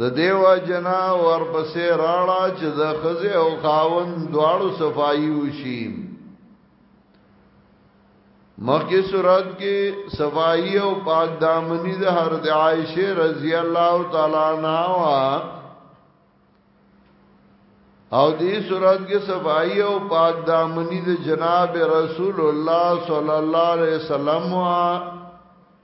د دیو جنا ورپسې راړه چې د خزه او خاون دواړو صفائی وشي مخکې صورت کې صفائی او پاک دامنی د هر د عائشه رضی الله تعالی عنها او دې صورت کې صفائی او پاک دامنی د جناب رسول الله صلی الله علیه وسلم وا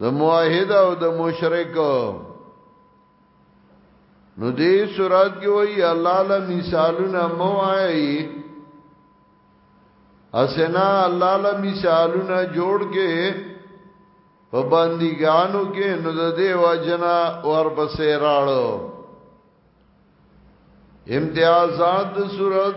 د موحد او د مشرک نو دې صورت کې وایي الله له مثالونه مو آئی اسنا الله له مثالونه جوړ کې په باندېګانو کې نو د دې وجنا ورپسې راړو امتیازات صورت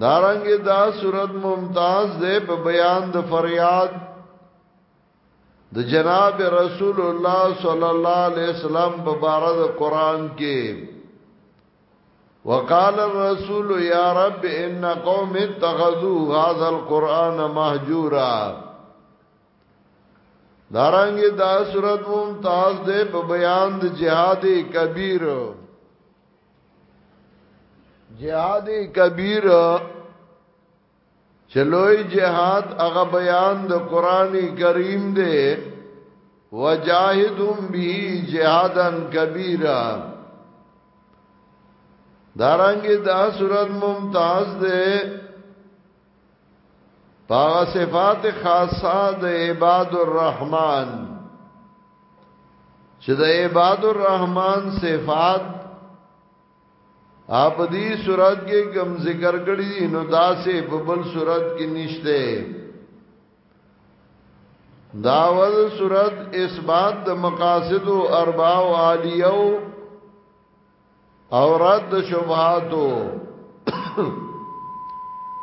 دارنګ دا صورت ممتاز ده په بیان د فریاد د جناب رسول الله صلی الله علیه وسلم په بار د قران کې وقال الرسول یا رب ان قوم اتخذوا هذا القران مهجورا دارنګ دا صورت ممتاز ده په بیان د جهاد کبیر جهاد کبیر چلوی جهاد هغه بیان د قران کریم دی وجاهدهم به جهادن کبیرا دارنګ دا صورت ممتاز ده پاغه صفات خاصه د عباد الرحمن چې د عباد الرحمن صفات اپ دې صورت کې کم ذکر کړی نو داسې په بل صورت کې نشته داول صورت اثبات د مقاصد او اربع او عالیو او رد شبهاتو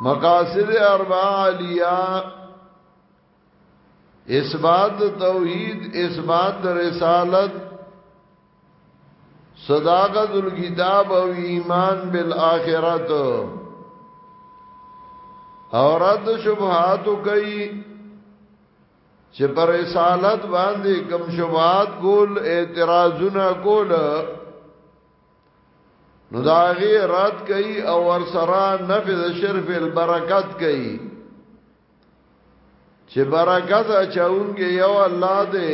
مقاصد اربع علیا اثبات توحید اثبات رسالت صداقت الكتاب او ایمان بالآخرت اور رد شبهات کوي چې پر رسالت باندې کم شوات کول اعتراضونه کول نو دا غي رات کوي او ور سره نفذ شرف البرکات کوي چې برکات اچاون کې یو الله دې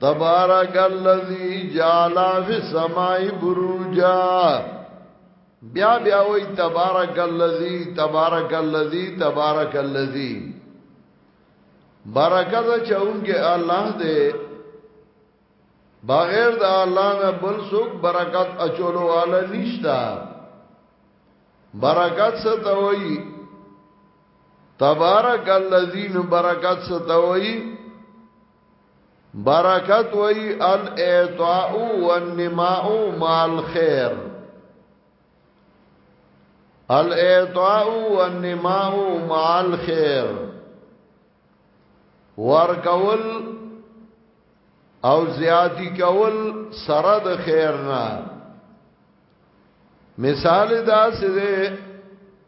تبارک الذی جعل فی السماء بروجا بیا بیا وای تبارک الذی تبارک الذی تبارک الذی برکت چونګه الله دې بغیر د الله نه بل څوک برکت اچولو والا نشتا برکت څه ته وایي تبارک الذین برکت ستوئی برکت وئی الاعطاء والنماء مال خیر الاعطاء والنماء مال خیر ورکول او زیادی کول سره د خیر نه مثال دا سره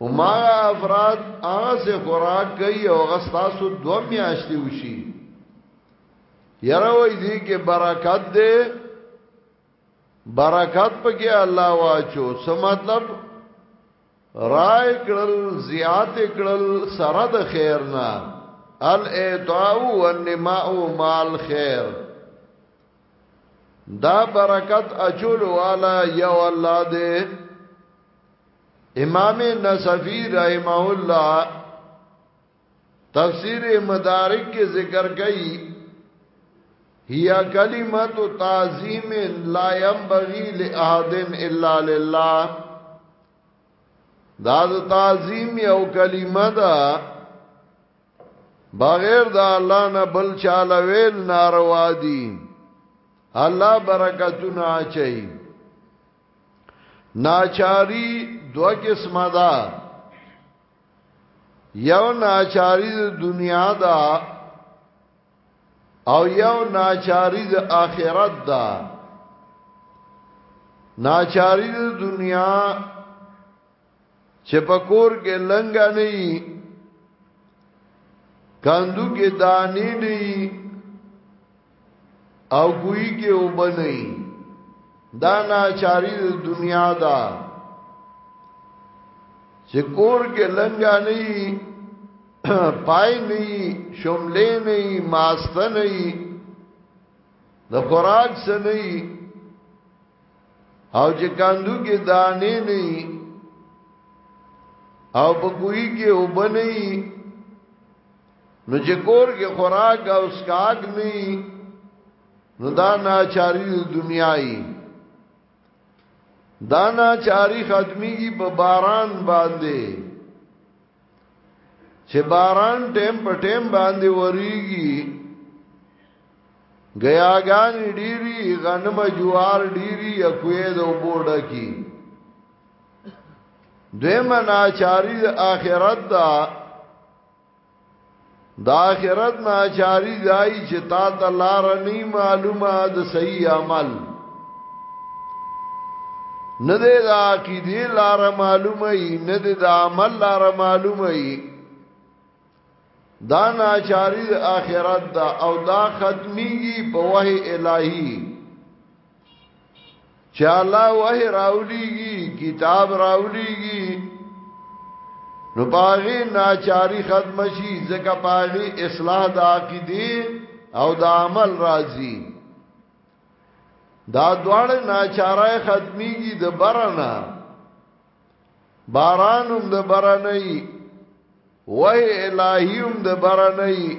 وما افراد هغه څه خوراک کوي او هغه تاسو دوه میاشتې وشي یره وای دي کې برکت دې برکت پکې الله واچو څه مطلب رای کړل زیات کړل سره د خیر نه ال اعطاء والنماء مال خیر دا برکت اچول والا یو الله دې امام نصفی رحمه الله تفسیر مدارک کې ذکر کړي هي کلمت تعظیم لا ينبغي لاحد الا لله دا د تعظیم یو کلمه ده بغیر د الله نه بل چاله ویل ناروا دي الله برکتونه اچي ناچاری دو قسم دا یو ناچاری د دنیا دا او یو ناچاری د آخرت دا ناچاری د دنیا چې په کور کې لنګا نه وي کاندو کې دانی نه وي او کوی کې وبنئ دا ناچاری د دنیا دا چې کور کې لنګا نه وي پای نه وي شملې نه وي ماست نه وي د خوراک سره نه وي او چې کاندو کې دانې نه او په کوی کې وبنې نو چې کور کې خوراک او اسکاک نه نو دا ناچاری دنیای دا ناچاری ختمیږي په باران باندې چې باران ټیم په ټیم باندې وریږي غیاګان ډیری غنم جوار ډیری اکوې د وبوډه کی دیمه ناچاری د آخرت دا دا آخرت ناچاری دای چې تا ته لار نه معلومه د صحیح عمل نه د عقیده لار معلومه ای نه د عمل لار معلومه ای دا ناچاری د آخرت دا او دا ختمیږي په وحی الهی چې الله وه راولېږي کتاب راولېږي نو باغی ناچاری ختم شي ځکه باغی اصلاح د عقیده او د عمل راځي دا دوړ ناچارای ختميږي د برنا بارانم د برنۍ وای الہیم د برنۍ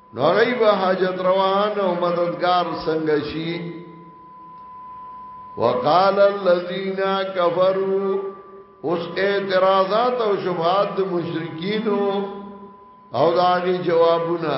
نو غي به حاجت روان او مددگار څنګه شي وقال الذين كفروا اوس اعتراضات او شبهات د مشرکین او داغي جوابونه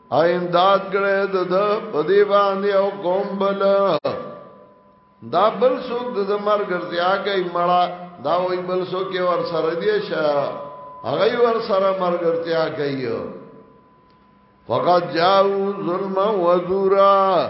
او امداد کړي د د پدی باندې او قوم بل دا بل څوک د زمر ګرځیا کوي مړه دا وای بل څوک یې ور سره دی شه هغه ور سره مرګرتیا کوي فقط جاءو ظلم و زورا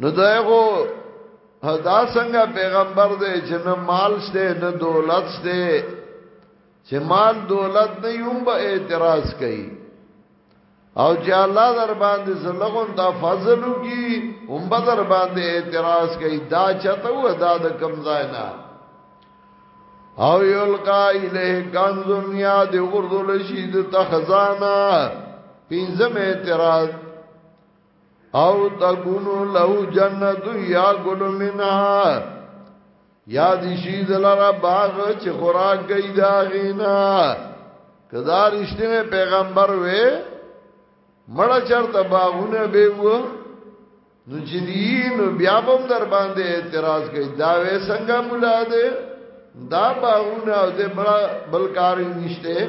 نو دغه دا څنګه پیغمبر دی چې نه مال شته نه دولت شته چې مال دولت نه یوم به اعتراض کوي او چې الله در باندې زلغون دا فضل کی هم به در باندې اعتراض کوي دا چته و دا د کم ځای نه او یلقا الیه کنز دنیا د وردل شي د تخزانه پینځم اعتراض او تکونو لو جنت یا گل منها یا دی شی دلارا باغ چې خوراک گئی دا غینا کدا رشتنه پیغمبر وې مړه چرته باغونه به وو نو چې دین بیا هم در باندې اعتراض کوي دا وې څنګه مولا دې دا باغونه او دې بل کار نشته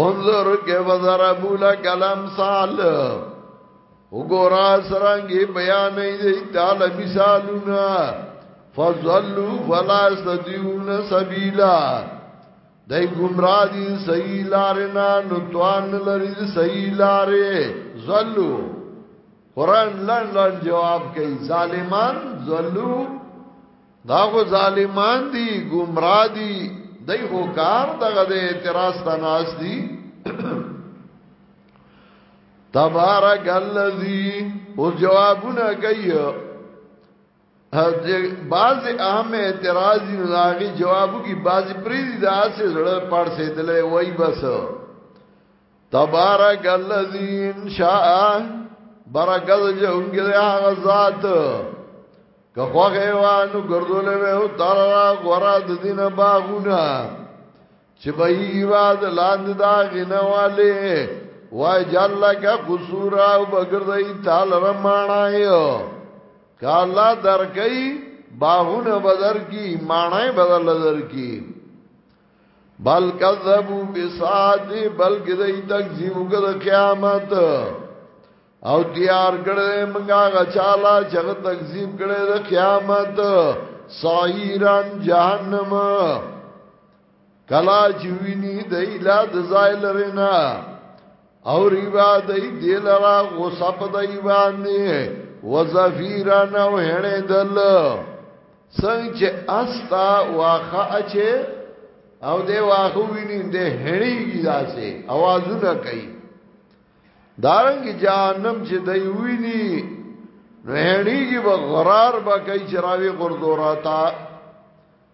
انظر کې وزربو لکلم سال وګورا سرانګي بیان دی تعالی مثالونه فضلوا فلا استدیون سبیلا دای گمراه دي صحیح لارنا نو توان لري صحیح لارې زلو قران لن لن جواب کوي ظالمان زلو دا غو ظالمان دي گمراه دي دای هو کار دغه د اعتراض تناس دي تبارک الذی او جوابونه کوي بعض اهم اعتراضی ناغی جوابو کی بعض پریزی دا سه زړه پړ سه دلې وای بس تبارک الذی ان شاء برکت جونګي هغه ذات که خوغه وانو ګردولې و تر غورا د دین باغونه چې به یواد لاند دا غنواله وای جلک قصور او بغردای تال رمانای کالا درکې باغونه بدر کی مانای بدل درکی بل کذبو بساعت بلکې دای تکذیب وکړ قیامت او تیار کړې منګه غچالا چې تکذیب کړې د قیامت سایران جهنم کلا چې ویني د اله د زایل رنا او ریبا دای دی لرا غصه په دای باندې وزفیران او هنه دل څنګه چې استا واخه اچي او دی واخه ویني دې هني داسې اوازونه کوي دارنګ جهنم چې دی ویني نو هني کې به غرار به کوي چې راوي غردورا تا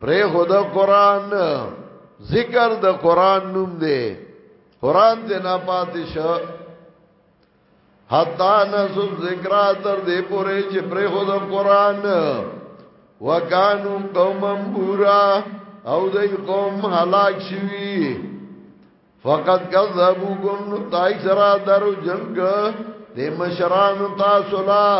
پرې خود قران ذکر د قران نوم دی قران دې نه پاتې شو حتا نسو ذکر تر دې پورې چې پرې خود قران وکانو قوم بورا او دې قوم هلاک شوی فقط کذبو کوم نو تای سرا درو جنگ دې مشران تاسو لا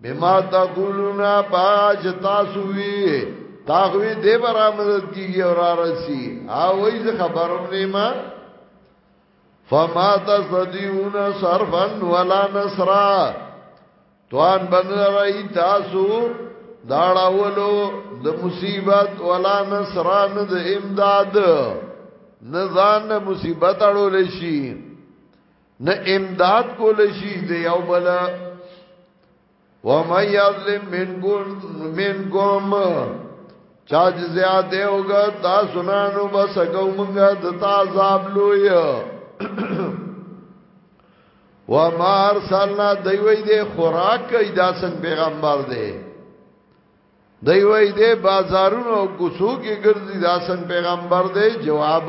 بما تقولون باج تاسو وی تاغوی دی برا مدد کیږي او را رسی ها وای زه خبرم نیما فما تستدیون صرفا ولا نصرا توان بن رای تاسو داړاولو د مصیبت ولا نصرا نه د امداد نه ځان مصیبت اړول شي نه امداد کول شي د یو بل ومن یظلم منکم منکم چا چې زیات اوګه تاسو نه نو بس کومګه د تعذاب لوی و ما ارسلنا دوی دې خوراک کوي دا څنګه پیغمبر دی دوی دې بازارونو او کوڅو کې ګرځي دا څنګه پیغمبر دی جواب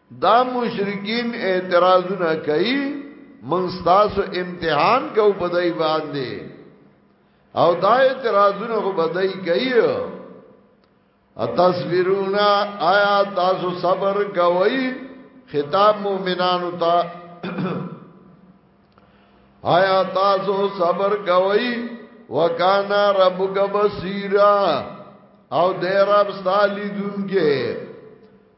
دا مشرکین اعتراضونه کوي من تاسو امتحان کو بدای باندې او دا اعتراضونه کو بدای کوي ا تصویرونا آیا تاسو صبر کوي خطاب مومنانو ته آیا تاسو صبر کوي وکانا ربک بصیرا او دې رب ستالی دونکې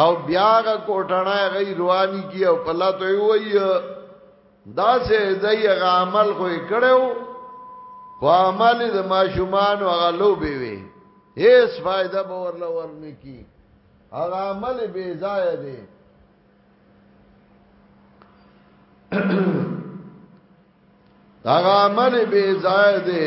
او بیا غ کوټړه غي رواني کی او په لاته وی دا سه زئی غ عمل خو کړو خو عمل د ماشومان او غلو به وی هیڅ فائدہ به ورل ورنی کی هغه عمل بی ځای دی هغه عمل بی ځای دی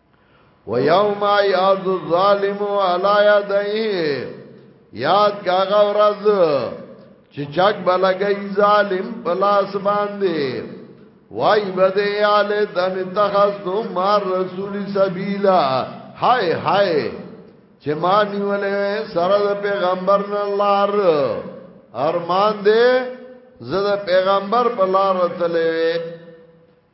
ويوم يعض الظالم على يديه یاد کاغه ورځ چې چاک بلګي ظالم پلاس باندې وای بده یاله دم تخصو مار رسول سبیلا هاي هاي چې ما نیولې سره د پیغمبر نه لار ارمان دې زه د پیغمبر په لار تلې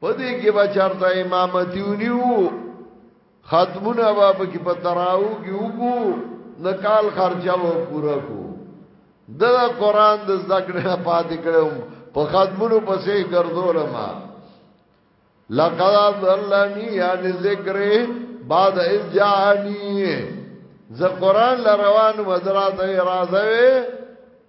پدې کې به چرته امامتیونیو ختمونه به پکې په تراو کې وګو نکال خرچه و پورا کو د قرآن د ذکر نه پاتې کړم په ختمونو پسې ګرځول ما لقد ضلني عن ذکر بعد اذ جاءني ز قرآن لروان وزرات راځوي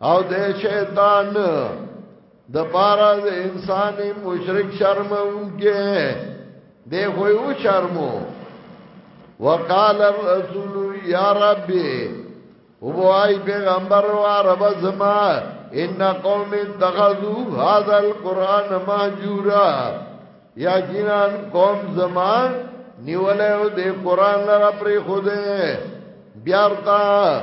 او د شیطان د پارا د انسان مشرک شرمونګه د خو یو شرمو وقال الرسول یا ربي وای پیغمبر و رب زما ان قوم اتخذوا هذا القران مهجورا یا جنان قوم زما نیولې د قران لپاره خوده بیارتا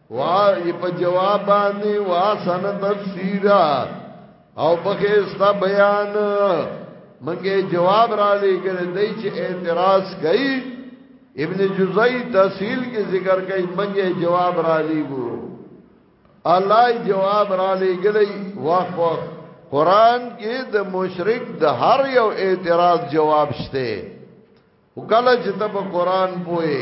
وای په جواب باندې واسن تفسیرا او پکې ستا بیان منګه جواب را لګل دی چې اعتراض کوي ابن جزئی تحصیل کې ذکر کوي منګه جواب را لګو الله جواب را لګل واخ واخ قران کې د مشرک د هر یو اعتراض جواب شته وکاله چې ته په قران پوهې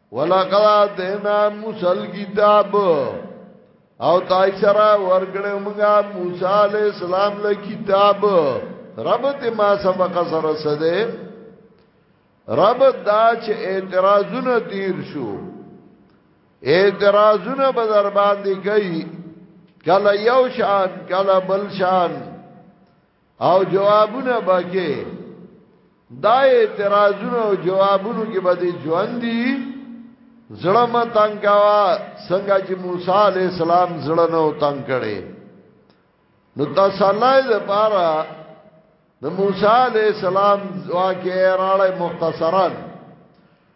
ولقد اتینا موسی الكتاب او تای سره ورګړې موږ موسی عليه السلام له کتاب رب ته ما سبق سره سده رب دا چې اعتراضونه تیر شو اعتراضونه به در باندې کوي کله یو شان کله بل شان او جوابونه بکې دا اعتراضونه او جوابونه کې به دي ژوند دي زړه ما تنگ کوا څنګه چې موسی عليه السلام زړه نو تنگ کړي نو تسلی ده پارا د موسی عليه السلام واقعې راړې مختصرا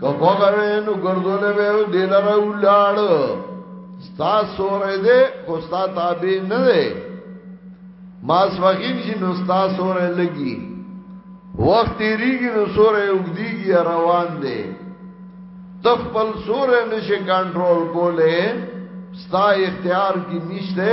که خوغوی نو گردول بیو دیل را اولار ستا سور دے خو ستا تابع نه دے ماس وقین شی نو ستا سور لگی وقت تیریگی نو سور اگدیگی روان دے تخپل سور نشی کنٹرول کولے ستا اختیار کی نشتے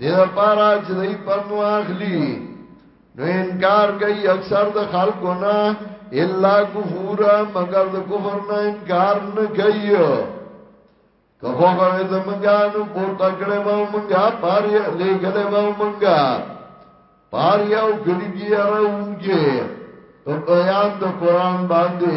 دې لپاره چې دې پند واخلي نو انکار کوي اکثر د خلکو نه الا کفور مگر د کفر نه انکار نه کوي که خو غوې زمونږه نو پور تکړه و مونږه پاري لګلې و مونږه پاري او ګړي راونګي په بیان د قران باندې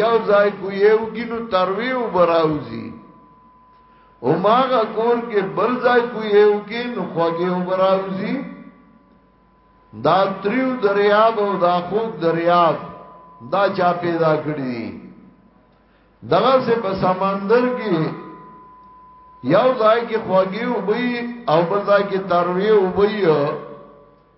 یو ځای کو یو کینو ترویو براوزی او ماغه کور کې بل ځای کو یو کینو خوږیو براوزی دا تریو دریاب او دا خوږ دریاب دا چا پیدا کړی دغه سه په سمندر کې یو ځای کې خوږی وبي او بل ځای کې تروي وبي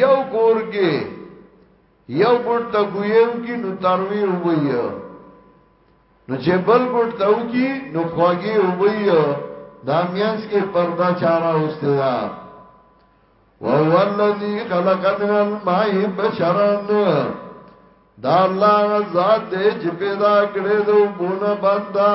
یو کور کې یو ګټ ته ګویو کې نو تروي وي نو چې بل ګټ ته وږي نو خوږي وي دا میانس کې پردا چارا اوسته دا وهو الذي خلق من الماء بشرا دا الله ذات دې چې پیدا کړې دو بونه بندا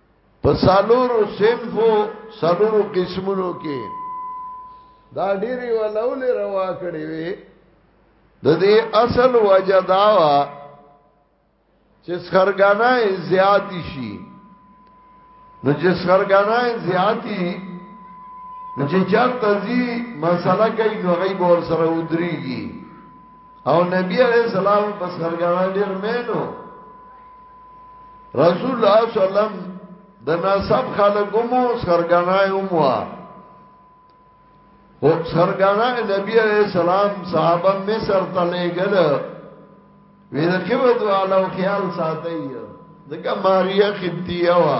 په سالورو سنفو سالورو قسمونو کې دا ډېری ولول روا کړی وي د دې اصل وجه دا وا چې سرګانا زیاتی شي نو چې سرګانا زیاتی نو چې چرته زی مسله کوي نو غیب ور سره ودرېږي او نبی علیہ السلام پس خرګانا ډیر مینو رسول الله صلی الله علیه وسلم د نسب خلکو مو خرګانا یوموا او خرګانا نبی علیہ السلام صحابه مصر ته لګل وی د قبط والو خیال ساتي دغه ماریا خدیه وا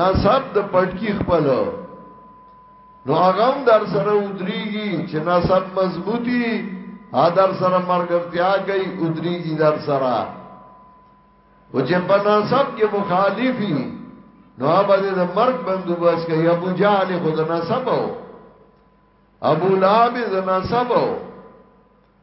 نصب د پټکی خپل نو هغه هم در سره ودریږي چې نصب مضبوطی ها در سره مرګرتیا کوي ودریږي در سره او چې په نصب کې مخالفي نو هغه د مرګ بندوبست کوي ابو جهل خود نصب او ابو لهب د نصب او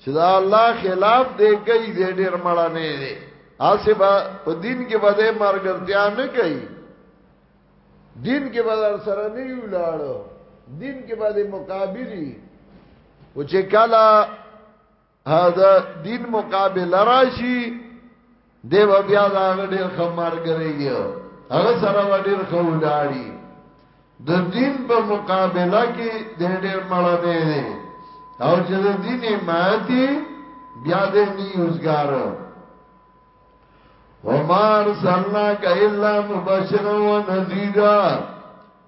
چې دا الله خلاف دی کوي دې ډېر مړه نه دی اسه با په دین کې بده مرګرتیا نه کوي دین کې بدر سره نه یو لاړو دین کې باندې مقابلی او چې کله دا دین مقابله راشي دیو بیا دا ډیر خمار کوي هغه سره ډیر خولاړي د دین په مقابله کې د ډیر مړنه دي او چې د دین ماتي بیا دې نه یوزګار ومار سناک الا مبشرا و نذیرا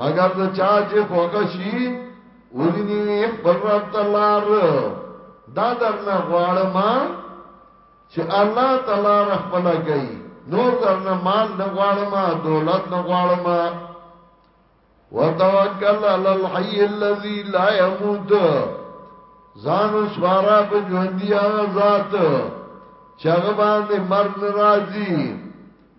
مگر د چا چې خوښ شي ولینی خپل رب تلار دا درنه غواړم چې الله تعالی رحمت کوي نور درنه مال نه غواړم دولت نه غواړم وتوکل علی الحی الذی لا یموت ځان وسوارا په ژوندۍ ذات چغه باندې مرګ ناراضي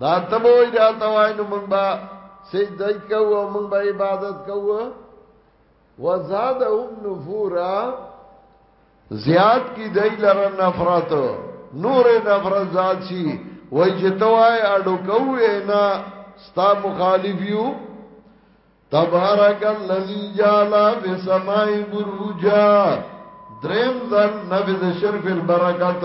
دا تبوی دا توای نو مونږ با سجده کوو مونږ به عبادت کوو وزادهم نفورا زیاد کی دای لره نفرت نور نفرت زاد شي وای چې توای اډو کوې نه ستا مخالف یو تبارک الذی جعل فی السماء بروجا دریم ځل نبی د شرف البرکات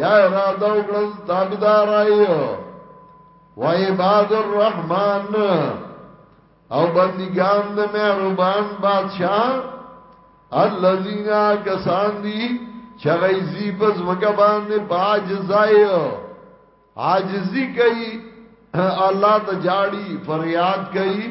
یا اراده وکړل تابیدار ایو و عباد الرحمن او بندگان د مهربان بادشاہ الذين کسان دي چې غیزی پس مکه باندې باجزای عاجزی کوي الله ته جاړي فریاد کوي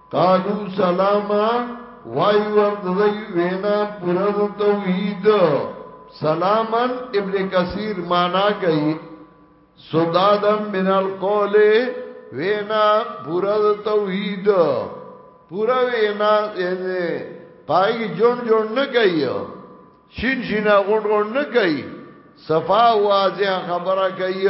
قالو سلاما وای ورته دی وینا پورا د توحید سلامن ابن کثیر معنا کوي سدادم من القول وینا پورا د توحید پورا وینا یعنی پای جون جون نه کوي شین شینا غون غون نه کوي صفا واضح خبره کوي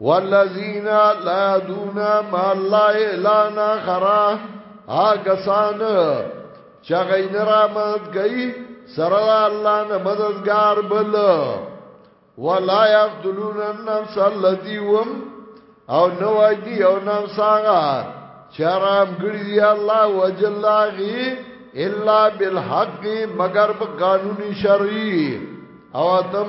والذین لا دون ما لا الانا خرا آګسان چا غین را مد گئی سره الله نه مددگار بل ولا یقتلون النفس التي هم او نو وجدي او نفس هغه چرام ګړي الله وجل غي الا بالحق مگر په قانوني شرعي او تم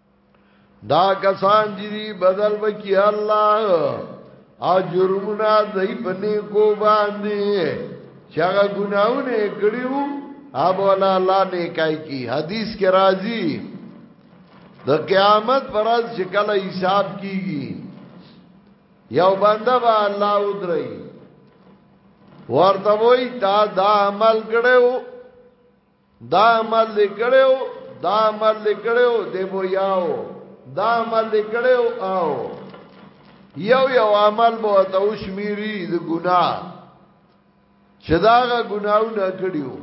دا کسان چې دی بدل وکي الله او جرمونه دای په نیکو باندې چې هغه ګناونه کړیو اب ولا الله نه کوي کی حدیث کې راځي د قیامت پر ورځ چې کله حساب کیږي یو بنده به الله ودري ورته وای تا دا عمل کړو دا عمل لیکړو دا عمل لیکړو دی بو یاو دا عمل لیکړو او یو یو عمل بو ته وشمیری د ګنا چې داغه ګناو نه کړیو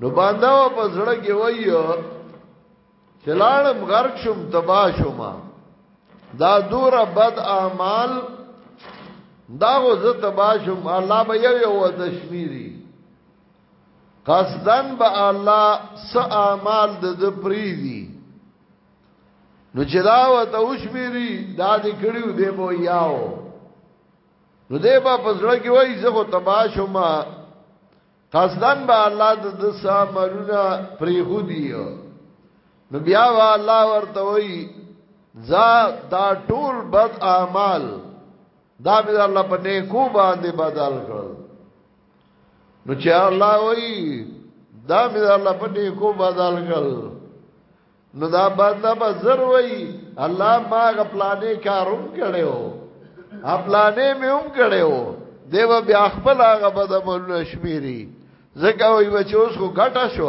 نو باندې په زړه کې وایو چې لاړم غرق شوم تبا شوم دا دور بد اعمال دا غو زه تبا شوم الله به یو یو تشمیری قصدن به الله س اعمال د د پریدي نو چې دا وته وشمیري دا دې کړیو دې بو یاو نو دې با پسړه کې وای زه خو تباشو ما قصدن به الله د د س مرونه پری خو دیو نو بیا وا الله ورته وای ذا دا ټول بد اعمال دا به الله په نیکو باندې بدل کړل نو چې الله وایي دا به الله په نیکو بدل کړل نو دا بنده به زر وایي الله ما غپلانې کاروم کړو خپلانې مې هم کړو دیو بیا خپل هغه بدمل شمیري زکه وي بچوس کو ګټه شو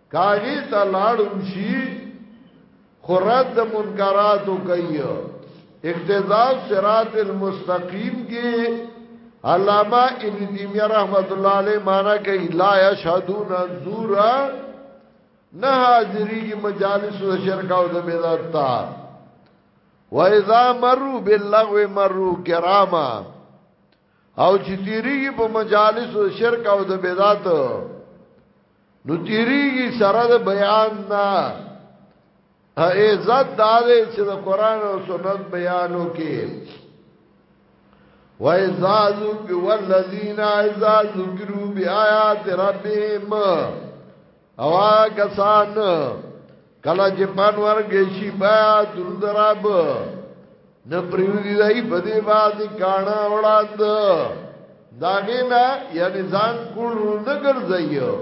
کاغی ته لاړو شي خرد د منکراتو کوي اقتداء صراط المستقیم کې علامہ ابن تیمیہ رحمت الله علیه معنا کوي لا یشهدون الزور نه حاضری کی مجالس د شرک او د بدعت تا و اذا مروا باللغو مروا کراما او چې تیریږي په مجالس او شرک او د بدعت نو تیریږي سره د بیان نه عزت داري چې د قران او سنت بیانو کې وَإِذَا ذُكِرُوا وَالَّذِينَ إِذَا ذُكِرُوا بِآيَاتِ رَبِّهِمْ او کسان کلا چې پان ورګې شي بیا درود رب نه پریوزی دای په دې باندې کاڼه وړاند داګه نه یعنی ځان کول نه ګرځایو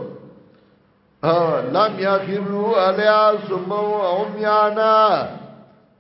لم یخرو علیا سمو عمیانا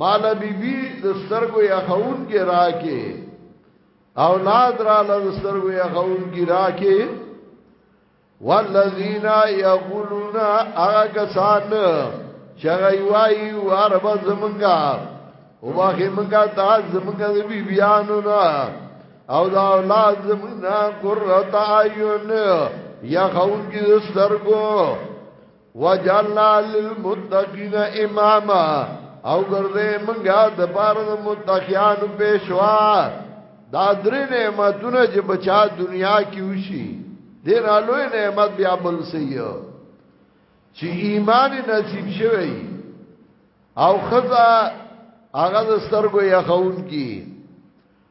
مال بی بی د سترګو یا خون کې راکې اولاد را له سترګو یا خون کې راکې والذین یقولون هغه کسان چې غیوای او عرب زمونږه او باخې مونږه دا زمونږه د بی بیانو نه او دا اولاد زمونږه قرۃ عیون یا خون کې سترګو وجعلنا للمتقین اماما او ګرځې منګه د بار د متقیان پېښوا دا درې نعمتونه چې بچا دنیا کې وشي دې را لوی نعمت بیا بل سي چې ایمان نصیب شوی او خزا هغه سترګو یخون کی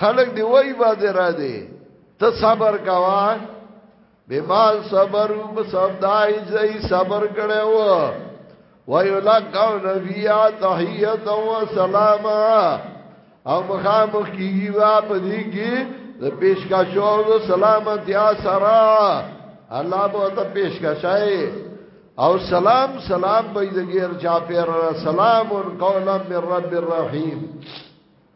خلق دی وای باز را دی ته صبر کوا به مال صبر وب سودای زئی صبر کړه و ويلقوا نبيا تحيه و سلاما او مخامخ کیږي وا په دې کې د پیشکشو او سلامتی سره الله به ته پیشکشای او سلام سلام به دې غیر چا پیر سلام قولا من رب الرحیم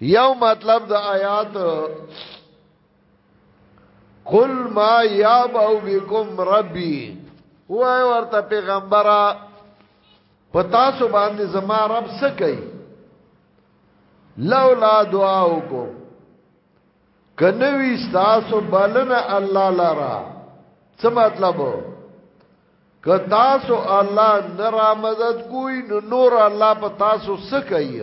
یو مطلب د آیات قل ما یابو بكم ربي وای ورته پیغمبره پتا سو باندې زما رب څه کوي لولا دعاو کو کنوي تاسو بلنه الله لرا څه مطلب که تاسو الله نه را مدد کوی نو نور الله په تاسو څه کوي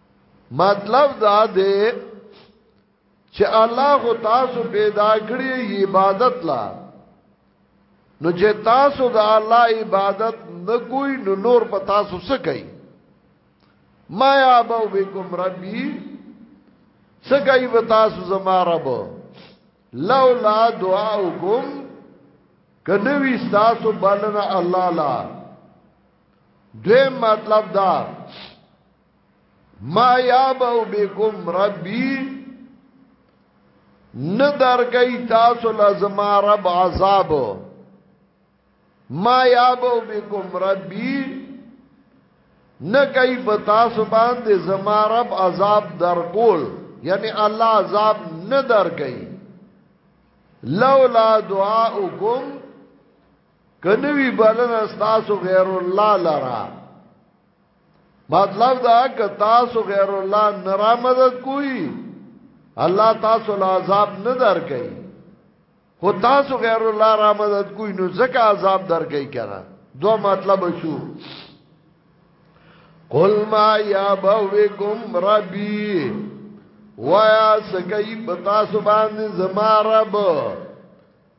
مطلب دا دی چې الله خو تاسو پیدا کړی عبادت لا نو چې تاسو د الله عبادت نه کوی نو نور په تاسو څه کوي ما یا ابو بكم ربي څه کوي په تاسو زما رب لولا دعاؤکم کنوی تاسو بلنه الله لا دوی مطلب دا ما یابو بكم ربي ندر گئی تاسو لازما رب عذاب ما یابو بكم ربي نه کوي په تاسو باندې زما رب عذاب درکول یعنی الله عذاب نه در کوي لولا دعاؤکم کنوی بلن استاسو غیر الله لرا مطلب دا که تاسو غیر الله نه را مدد کوی الله تاسو له عذاب نه درکې خو تاسو غیر الله را مدد کوی نو ځکه عذاب درکې کړه دو مطلب شو قل ما یا بوکم ربی ویا سکی بتا سبان زما رب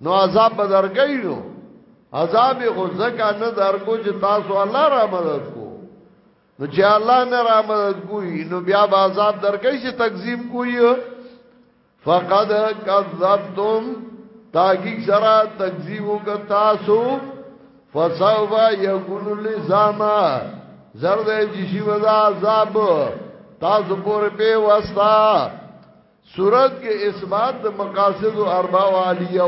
نو عذاب بدرګی نو عذاب خو زکه نه درکو چې تاسو الله را مدد کو نو چې الله نه را مدد کوی نو بیا به عذاب درکې چې تقسیم کوی فقد کذبتم تاکي سرا تکذیب وک تاسو فسوف یکون لزاما زرد جشی وزا عذاب تاسو پور پی وستا صورت کې اثبات د مقاصد اربع عالیه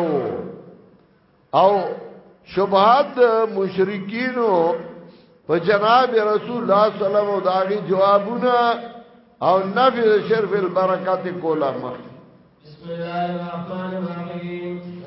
او شبهات مشرکینو په جناب رسول الله صلی الله علیه وسلم دا غي جوابونه او نفی شرف البرکات کولا مخ بسم الله الرحمن الرحیم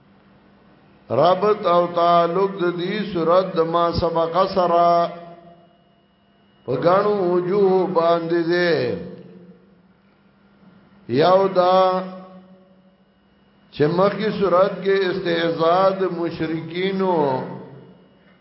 ربط او تعلق د دې صورت د ما سبق سره په غاڼو وجوه باندې ده یو دا چې مخکې صورت کې استعزاد مشرکینو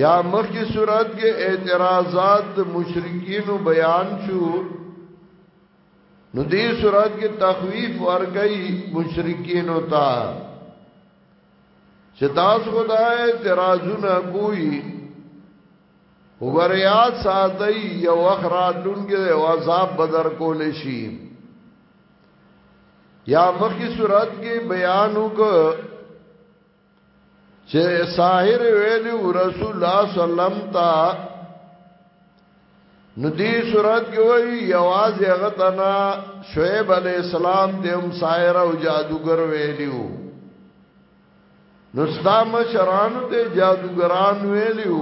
یا مخی صورت کې اعتراضات مشرکین بیان شو نو دې صورت کې تخویف ورکړي مشرکین او تا چې تاسو خدای اعتراضونه کوي وګریات ساتي یو اخراتونګه او عذاب بدر کول شي یا مخی صورت کې بیان وکړي چې ساحر ویلو رسول الله سلام تا ندی صورت کې وی یواز هغه تنا شعیب علی السلام دې هم ساحر او جادوګر ویلو نو ستام شران ته جادوګران ویلو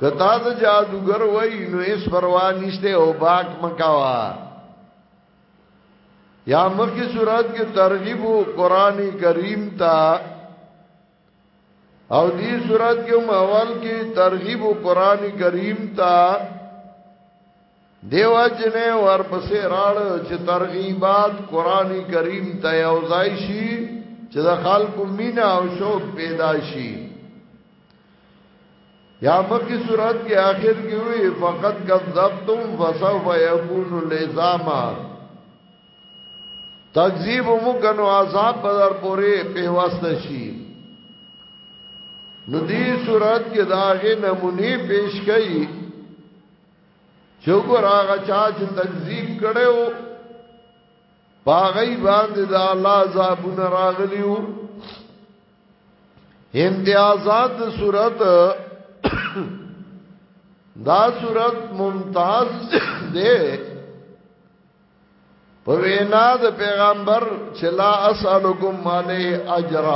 کتا ته جادوګر وای نو اس پروا نشته او باک مکوا یا مخی صورت کې ترغیب قرآن کریم تا او دی صورت کې محول کې ترغیب قرآن کریم تا دیو جنې ورپسې راړ چې ترغیبات قرآن کریم ته یو ځای شي چې د خلکو مینا او شوق پیدا شي یا مکی صورت کې آخر کې وی فقط کذبتم فسوف یکون لزاما تکذیب مو کنو عذاب بدر پوری په واسطه شي نو دې صورت کې داغه نمونی پیش کړي چوکور هغه چا چې تکذیب کړو پاغی باندې دا الله عذابونه راغلیو امتیازات د صورت دا صورت ممتاز دی په وینا د پیغمبر چې لا اسالکم علی اجر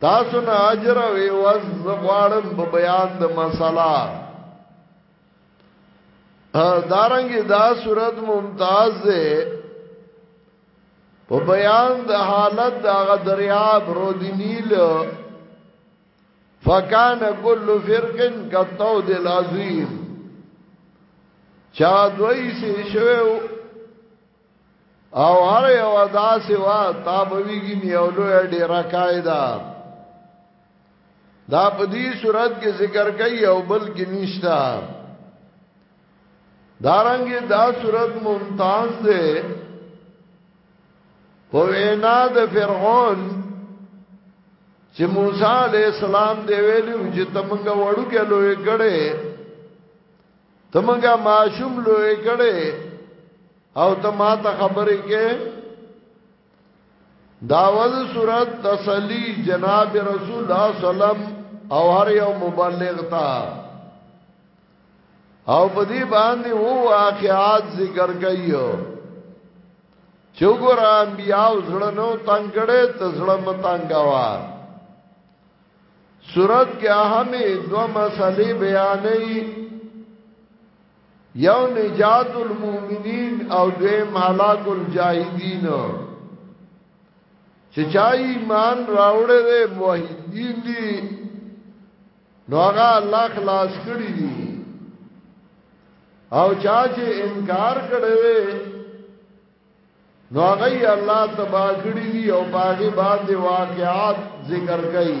تاسو نه اجر وی وز غواړم په بیان د مسله دارنګ دا صورت ممتاز ده په بیان د حالت د هغه دریاب رو دی نیل فکان کل فرقن کتو دل عظیم چا دوی سی شویو او هر یو ادا سوا تا بویگی نیو لوی ډیرا قاعده دا په دې صورت کې ذکر کوي او بل کې نشتا دارنګه دا صورت ممتاز ده په وینا د فرعون چې موسی علی السلام دی ویلو چې تمنګه وړو کې لوی کړي تمنګه معشوم لوی کړي او ته ما ته خبرې کې داول صورت تسلی جناب رسول الله سلام او هر یو مبلغ تا او په دې باندې وو واقعات ذکر کایو چوغور انبیاء زړه نو تنگړې ته زړه متنګوا صورت کې اهمه دو مسلې بیانې یو نجات المؤمنین او دویم هلاک الجاهدین چې چا ایمان راوړې ده موحدین دي نو هغه الله خلاص کړی دي او چا چې انکار کړي نو هغه الله تبا کړی دي او باغی باندې واقعات ذکر کړي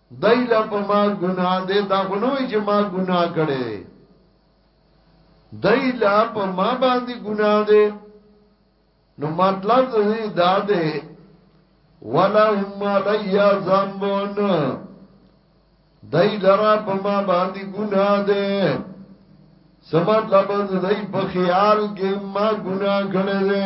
دای لا په ما ګناه ده دا غنوې چې ما ګناه کړې دای لا په ما باندې ګناه ده نو مطلب دې دا ده ولا هم علی ذنبون دای لرا په ما باندې ګناه ده سمات لبز دای په خیال کې ما ګناه کړې ده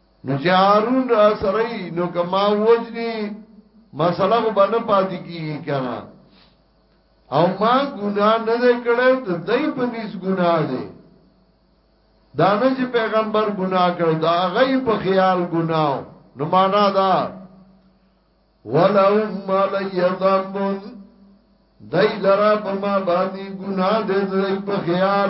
نو چې هارون را سره نو کما وجني مسله خو باندې پاتې کیږي کنه او ما ګناه نه ده کړې ته دای په نس ګناه ده دانه چې پیغمبر ګناه کړ دا غي په خیال ګناه نو معنا دا ولهم علی ذنب دای لرا په ما باندې ګناه ده په خیال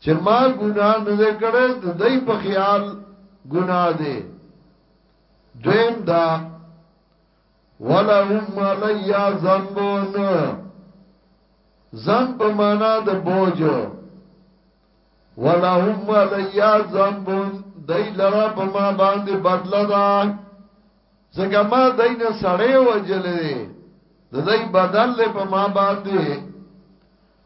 چې ما ګناه نه ده کړې د دې په خیال ګناه ده دویم دا ولهم علیا ذنبون ذنب په معنا د بوج ولهم علیا ذنبون دای لرا په ما باندې بدلا ده ځکه ما دای نه سړې وجلې د دای بدل په ما باندې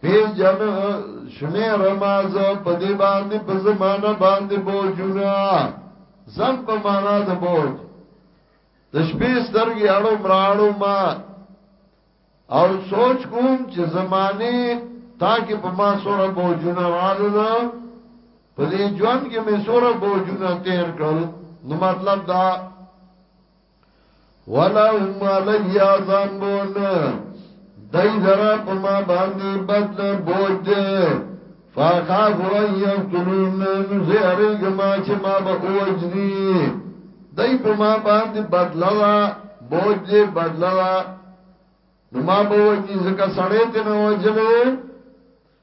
پی جن شمی رماز پا دی باندی پا زمان باندی بوجونا زم پا مانا دا بوج دشپی سترگی اڑو مراڑو ما او سوچ کوم چې زمانی تاکه په ما سره بوجونه راغلل په دې ژوند کې مې سره بوجونه تیر کړل نو مطلب دا ولا هم علی ذنبون دای درا په ما باندې بدله بوج دې فاخاف ان یقتلون زهری کما چې ما به اوجنی دای په ما باندې بدله بوج دې بدله نو ما به وجنی زکه سړې ته نه وجلې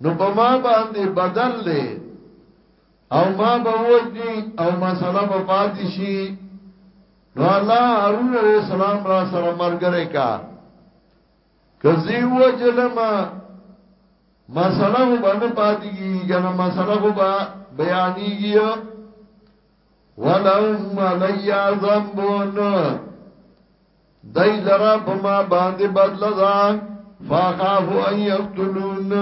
نو په ما باندې بدل دی او ما به وجني او مسله به پاتې شي نو الله هارون علیہ السلام را سره مرګره کا کزی وجلم مسله خو باندې پاتې کیږي کنه مسله خو با بیانېږي ولهم علی ذنبون دای لرا په ما باندې بدل دا فخاف ان یقتلون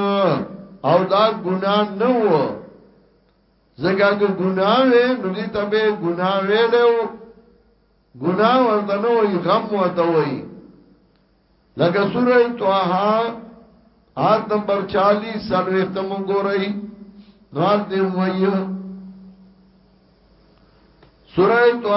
او دا ګنا نه و زګه کو ګنا وې نو دې ته به ګنا ویلو ګنا ورته نه وي غم ورته وي لکه سوره طه آیت نمبر 40 سلوې تم ګورئ نو دې وایو سوره طه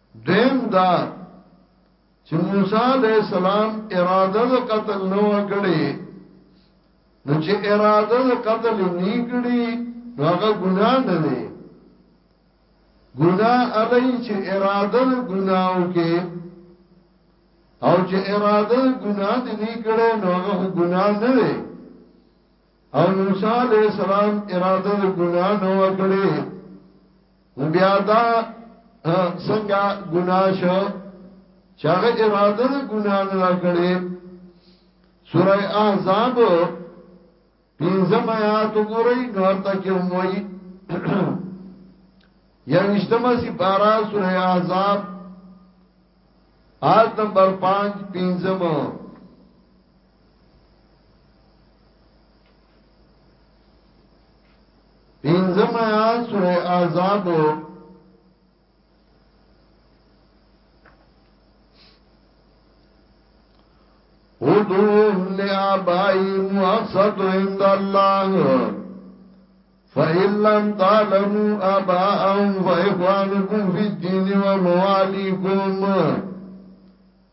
دیم دا چې موسی علیہ السلام اراده د قتل نو کړي نو چې اراده د قتل نه کړي نو هغه ګناه نه دی ګناه علی چې اراده د ګناو کې او چې اراده ګناه دې نه کړي نو هغه ګناه نه دی او موسی علیہ السلام اراده د ګناه نه وکړي نو بیا دا څنګه ګناه شو چې هغه اراده د ګناه نه وکړي سورہ احزاب پینځم آیات وګورئ نو ورته کې وایي یا وشتمه سی پارا سورہ احزاب آیت نمبر 5 پینځم پینزم آیات سورہ آزاب ادوهم لآبائهم وأقصد عند الله فإن لم تعلموا آباءهم فإخوانكم في الدين ومواليكم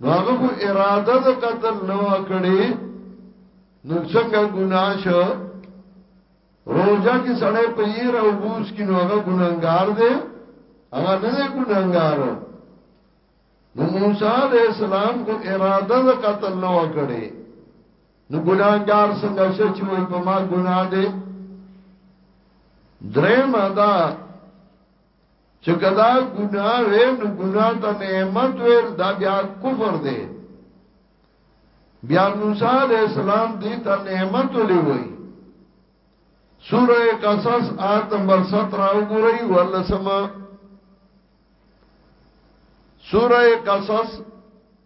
نو هغه خو اراده د قتل نه وکړي نو څنګه ګناه شو روزه کې سړی په یې راو بوس کې نو هغه ګناګار دی هغه نه دی ګناګار نو موسی علیہ السلام کو اراده د قتل نه وکړي نو ګناګار څنګه شو چې وای په ما ګناه دی درې ماده چې کدا ګناه وې نو ګناه ته نعمت وې دا بیا کفر دی بیا موسی علیہ السلام دې ته نعمت ولې وای سورہ قصص آیت نمبر 17 وګورئ ولسمه سورہ قصص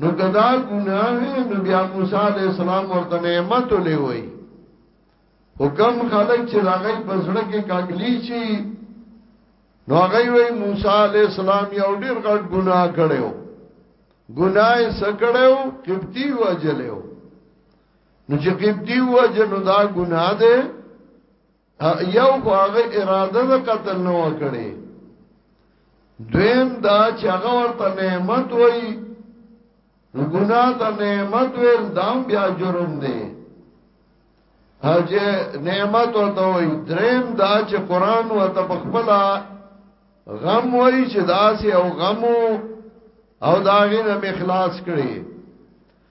نو کدا ګناوی نو بیا موسی علی السلام ورته نعمت ولې وای حکم خلق چې راغی پسړه کې کاګلی شي نو هغه وی موسی علی السلام یو ډیر غټ ګناه کړو ګناه سکړو قبطی وجلو نو چې قبطی وجنو دا ګناه ده یو خو هغه اراده د قتل نه وکړي دویم دا چې هغه ورته نعمت وای ګنا ته نعمت ویل دام بیا جرم دی هجه نعمت ورته وای دریم دا چې قران ورته بخبلا غم وای چې داسې او غمو او داغینه مخلاص کړي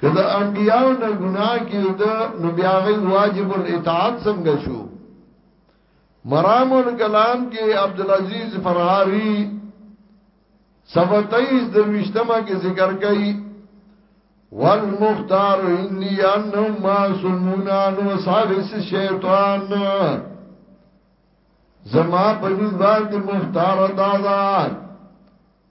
که د انبیاو نه ګناه کی د نو بیا غي واجب الاطاعت څنګه شو مرام الکلام کې عبد العزيز فرحاوی صفحه 23 درويشتمه کې ذکر کړي والمختار اني انهم ما سلمونان وصابس الشيطان زما په نسبت مختار دادا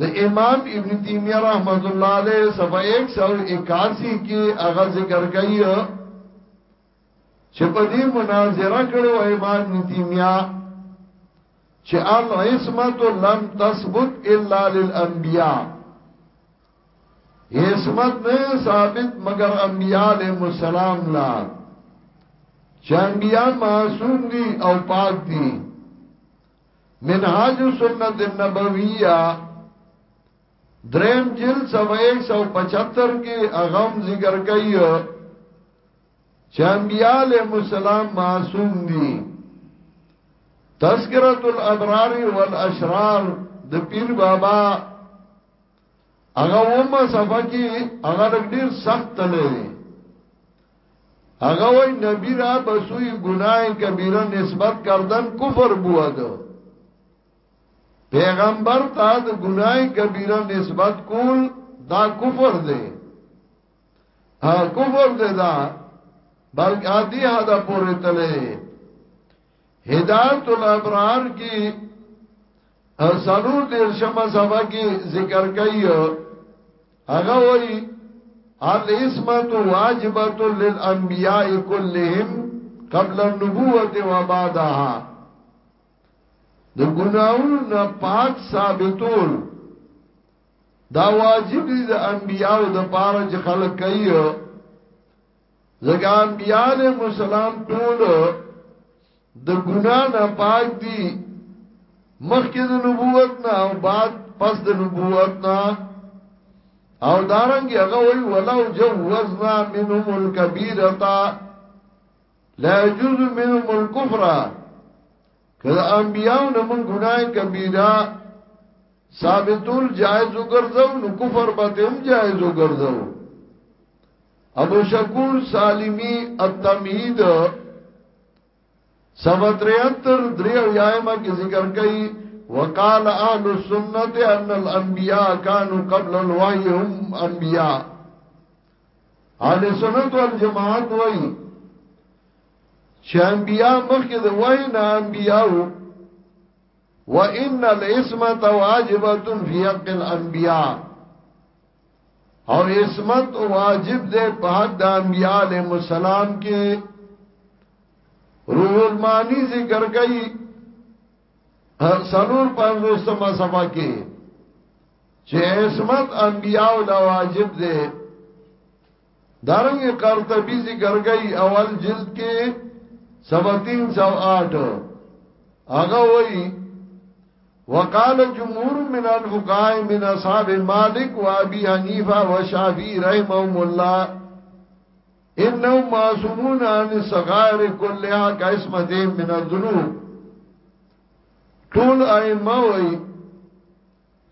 د امام ابن تیمیه رحمت الله علیه صفحه 181 کې هغه ذکر کوي چې په دې مناظره کړو امام ابن تیمیه چې العصمت لم تثبت الا للانبیاء عصمت نه ثابت مگر انبیاء علیهم السلام لا چې انبیاء معصوم دي او پاک دي منهاج سنت النبویہ دریم جل سوا ایک سو پچھتر کی اغم ذکر کئی چه انبیاء علیہ السلام معصوم دی تذکرت الابرار والاشرار د پیر بابا هغه اومه صفه کې هغه لګ ډیر سخت تلې هغه وای نبی را بسوی گناہ کبیره نسبت کردن کفر بود پیغمبر ته د گناہ کبیره نسبت کول دا کفر دی ها کفر دی دا بلکې ادي هدا پورې تلې هدایت الابرار کی سلور دیر شمع صفحہ کی ذکر کئی اگا وئی الاسمت واجبت للانبیاء کلهم قبل النبوت و بعدها د گناہوں نا پاک ثابتول دا واجب دی د انبیاء د پاره چې خلق کوي ځکه انبیاء علیهم السلام ټول د ګنا نه پاک دي مخکې د نبوت نه او بعد پس د نبوت نه او دارنګ هغه وی ولو جوزنا منهم الكبيره لا يجوز منهم الكفر کله انبیاء نه مون ګناه کبیره ثابتول جائز وګرځو نو کفر به هم جائز وګرځو ابو شکور سالمی التمهید سبتریتر دریو یایمہ کی ذکر کئی وقال اهل السنت ان الانبیاء كانوا قبل الوحی هم انبیاء اهل سنت والجماعت وئی چه انبیاء مخی ده وحی نا انبیاء وان الاسمت واجبت فی حق الانبیاء او عصمت واجب دے په حق د انبیاء علیہ السلام کې روح المانی ذکر کئی سلور پانزو سما صفا کی چه عصمت انبیاء لواجب دے دارنګ قرطبی ذکر گئی اول جلد کې سوا تین سو آٹ اغا وئی وقال جمهور من الفقاء من اصحاب مالک و ابی حنیفہ و شافی رحمهم اللہ انہم معصومون عن صغائر کلها کا اسمتهم من الذنوب طول ائمہ وئی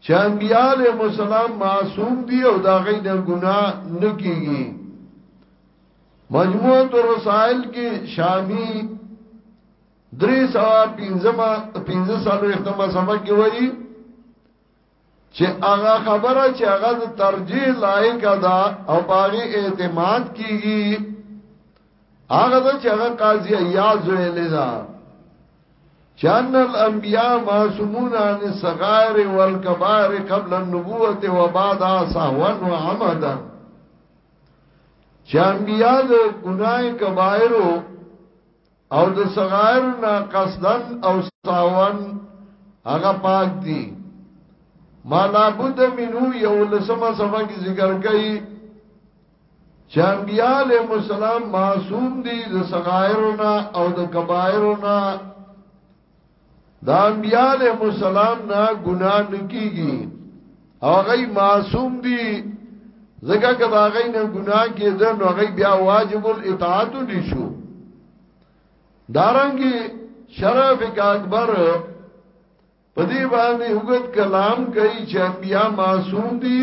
چې انبیاء علیه السلام معصوم دي او دا غي نه ګناه نه کیږي مجموعه الرسائل کې شامی درې سوا پنځما پنځه سالو اختما سبق کې وایي چې هغه خبره چې هغه ترجیح لایق ده او باغی اعتماد کیږي هغه چې هغه قاضي ایاز ویل ده چان الانبیاء معصومون عن الصغائر والکبائر قبل النبوت و بعد سهوا و عمدا چان انبیاء د ګناه کبائر او د صغائر نه قصدن او سهوا هغه پاک دي ما لابد منو یو لسمه سبا کی ذکر کئی چې انبیاء علیهم السلام معصوم دي د صغائرنا او د کبائرنا د انبیاء علیهم السلام نه ګناه نکېږي او غي معصوم دي زګه کدا غي نه ګناه کېده نو غي بیا واجب الاطاعت دي شو دارنګي شرف اکبر پدی باندې وګت کلام کوي چې انبیاء معصوم دي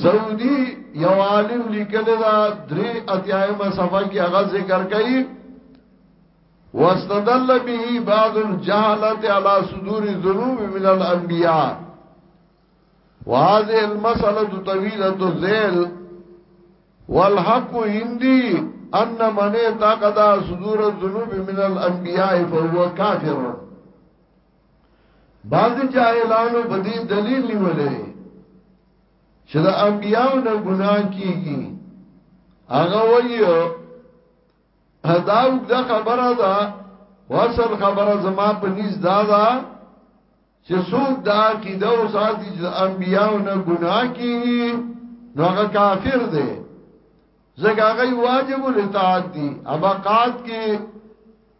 زودی یو عالم لیکل دا درې اتیایم صفه کې هغه ذکر کړي واستدل به بعض الجهلت على صدور ذنوب من الانبیاء وهذه المسألة طويلة الذيل والحق عندي ان من اعتقد صدور الذنوب من الانبياء فهو كافر بعض جاهلانو په دې دلیل نیولې چې د انبیانو نه ګناه کیږي هغه وایي دا وګړه خبره ده واصل خبره زما په نيز دا ده چې څوک دا کی دا او ساتي چې انبیانو نه ګناه کیږي نو هغه کافر دی زګاغی واجب لطاعت دی اما قات کې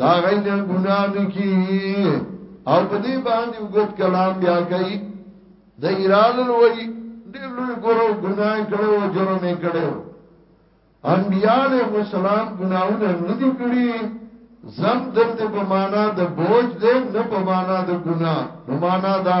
دا غینه ګناه نکی او په دې باندې وګت کلام بیا کوي د ایران لوی ډېر لوی ګورو ګناه کړو جرم یې کړو انبیاله مسالم ګناونه نه دي کړی زم دلته په معنا د بوج دې نه په معنا د ګناه نو معنا دا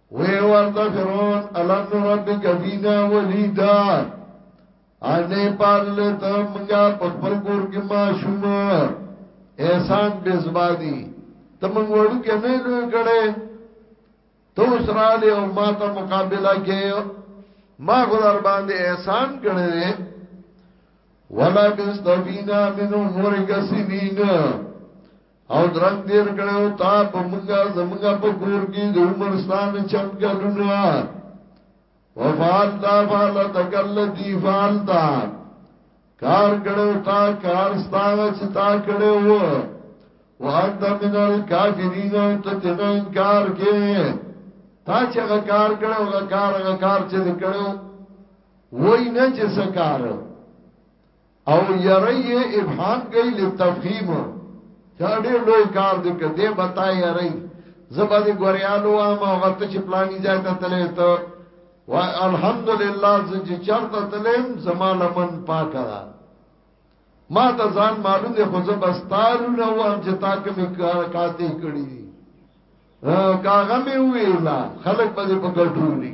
وی ورته فرعون الم نربک فینا ولیدا انې پالل ته منګه په خپل کور کې ماشوم احسان بزبادي ته مونږ وړو کې نه لوي کړي تو سره له او ما ته مقابله کې ما غلار باندې احسان کړي ولا بستفینا من عمر کسنین او درنګ دیر کړه او تا په منګه زمنګه په کور کې د عمر ستان چند ګلونه وفعل دا فعل تکلتی فعل دا کار کړه تا کار ستان چې تا کړه و وانت من الکافرین او ته تنه انکار کې تا چې هغه کار کړه هغه کار هغه کار چې کړه وای نه چې سکار او یری ابهام کوي لتفهیم چا ډېر لوی کار دې کده بتا یری زبا دې ګوریالو ما غته چې پلاني ځای ته تلې ته و الحمدلله چې چرته تلم زما لمن پاکه ده ما ته ځان معلوم دي خو زبستارو نه و هم چې تا کوم کار کاته کړی دي کاغه مې ویلا خلک به په ګټوري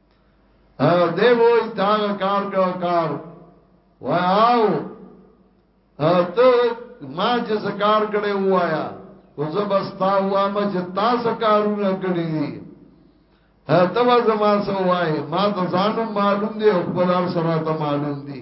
او دی وای تا کار کو کار وای او ته ما چې زکار کړي وایا او زبستا وا ما چې تا زکارونه کړی دي ته وا زما سو وای ما ته ځانو معلوم دی او خپل سره ته معلوم دی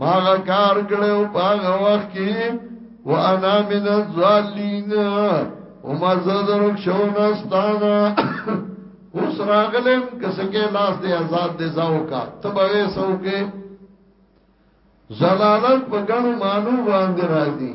ما غکار کړو باغ وخت کې وانا من الظالین وما زذر شون استانا اوس راغلم کسکه لاس دې آزاد دې زاو کا تبوي سو کې زلالت په ګڼو مانو باندې راځي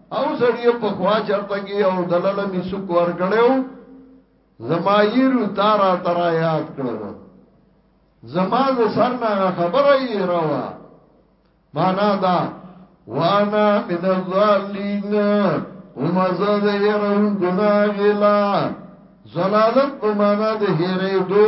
او سړی په خوا چرته کې او دلاله می سوک ور کړو زمایرو تارا ترا یاد کړو زما ز سر نه خبره یې راوا معنا دا وانا من الظالین ومزه د يرون ګناه غلا زلالت په معنا د هېرې دو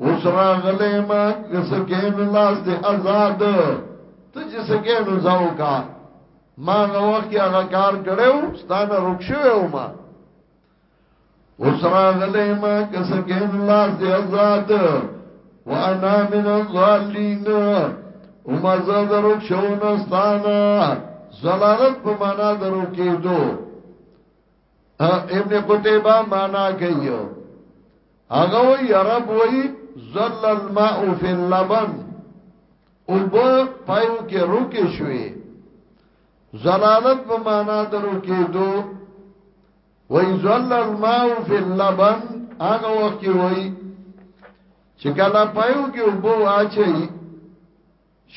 اوس راغلې ما کسکین لاس دې آزاد ته چې سکین زاو کا ما غوا کې هغه کار کړو ستانه رک شوی او ما اوس راغلې ما کسکین لاس دې آزاد وانا من الظالمین وما زاد رک شو نه ستانه زلالت په معنا درو کېدو ابن قتیبه معنا کوي هغه وی رب وی ظل الماء فی اللبن او بو پایو کې روکې شوې زلالت په معنا درو کې دو وای زل الماء فی اللبن هغه وخت وای چې کله پایو کې وبو اچي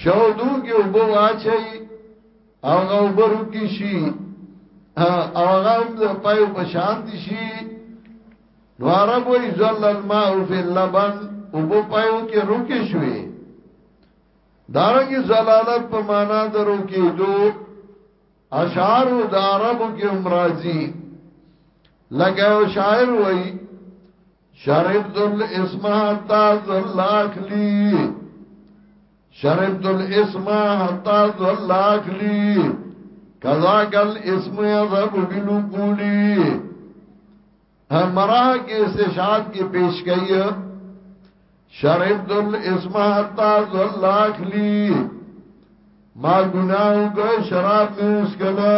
شودو کې وبو واچي او هغه وبرو کې شي او هغه هم د پایو په شان دي شي نو عرب وی زل الماء فی اللبن وبو پایو کې روکې شوي دارنګي زلالت په معنا درو کې دو اشعار د عربو کې امراضی لکه او شاعر وای شریف دل اسم حتا ذل اخلی شریف دل اسم حتا ذل اخلی کذا گل اسم یذب بلقولی مرا کے استشاد کی پیش کئی شریف دل اسم حتا ذل اخلی ما گناہوں کو شراب میں اس کلا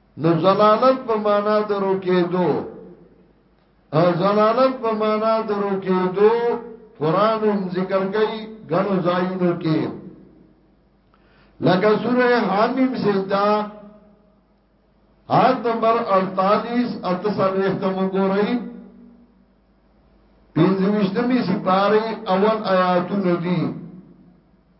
نو زلالت په معنا درو کې دو او زلالت په معنا درو کې دو قران هم ذکر کوي غنو زاینو کې لکه سوره حامیم سجدا آیت نمبر 48 اتصال وختم ګورئ پنځه وشتمې سپاره اول آیاتونه دي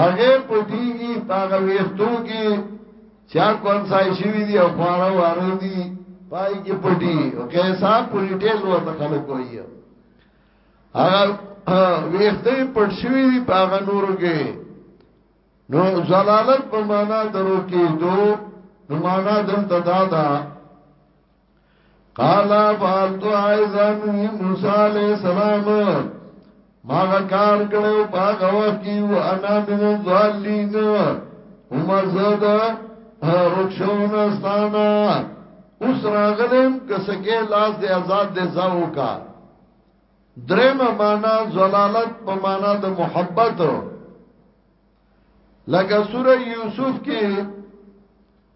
هغه پټیږي هغه ویختو کې چا کونسای شوی دی او خواره واره دی پای کې پټي کیسا پوری ټیل ورته خلک وایي هغه ویختې پټ شوی دی هغه نورو کې نو زلالت په معنا درو کې دو نو معنا دلته دا ده قال فعلت ايضا موسی عليه السلام ما کار کړو باغ وخت کې او انا من الظالمين عمر زاد رخصون استانا اوس راغلم کسکه لاس دې آزاد دې زاو کا درم معنا زلالت په معنا د محبت لکه سوره یوسف کې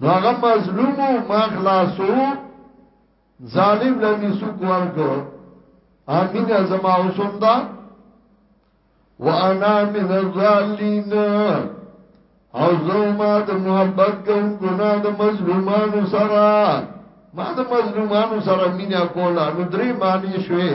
نو هغه مظلوم ما خلاصو ظالم لمی سوک ورکو امین ازما حسن دا وانا من الظالین او زو ما د محبت کوم ګنا د مظلومانو سره ما د مظلومانو سره مینا کوله نو درې معنی شوه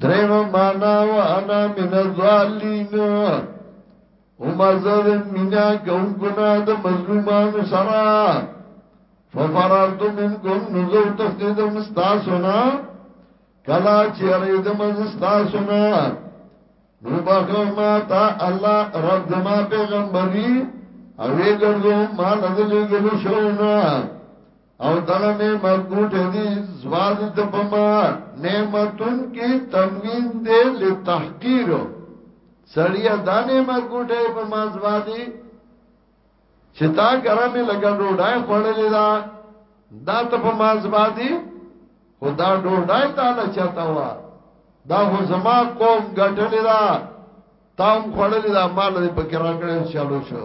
دریم معنا وانا من الضالین هم زد مینا کون کنا د مظلومان سرا ففررت منکم نزو تختیدم ستاسونا کلا چیرې د مز ستاسونا نو بخو ما تا الله رب زما پیغمبري او یې ګرځو ما لږ لږ شونا او دغه نعمت ګوټه دي زواد د پما نعمتون کې تنوین دې لتحقیر سړیا دا نعمت ګوټه په ما زوادي چې تا ګرمه لګا ډوډۍ خوړلې دا دا ته په ما زوادي خدا ډوډۍ تا نه چاته وا دا خو زما قوم ګټلې دا تام خوړلې دا مال دې پکې راکړې چالو شو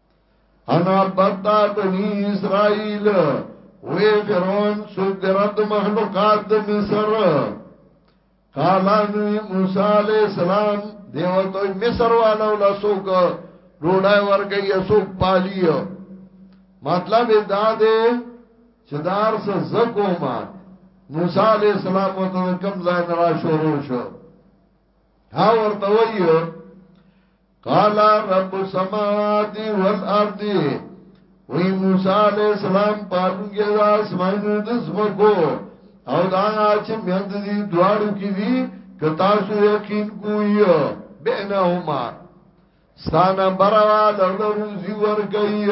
انا بتا بنی اسرائیل وی فرعون سوک دی رب دی مخلوقات دی مصر قالانوی موسیٰ علیہ السلام دیوتوی مصر والا اولا سوک روڑای ورکی یا سوک پالی مطلب دا دی چې دار سه زکو ما موسی علی السلام ته کم ځای نه را شروع شو ها ورته وایو قال رب السماوات والارض وی موسی علیہ السلام پالون کې دا اسمانونو د زمکو او دا چې مند دي دواړو کې دي که تاسو یقین کوی بینهما ستانه بروا لولو زی ور کوي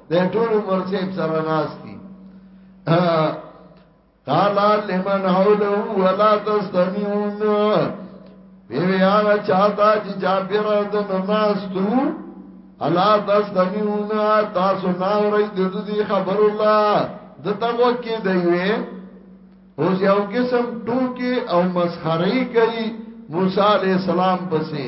د ټول عمر صاحب سره ناشتي قال لمن حوله ولا تستمعون وی هغه چاته چې چا پیر د نماستو الا تستمعون تاسو نه اورئ د دې خبر الله د تاسو کې دی وی اوس یو قسم ټوکی او مسخري کوي موسی عليه السلام پسې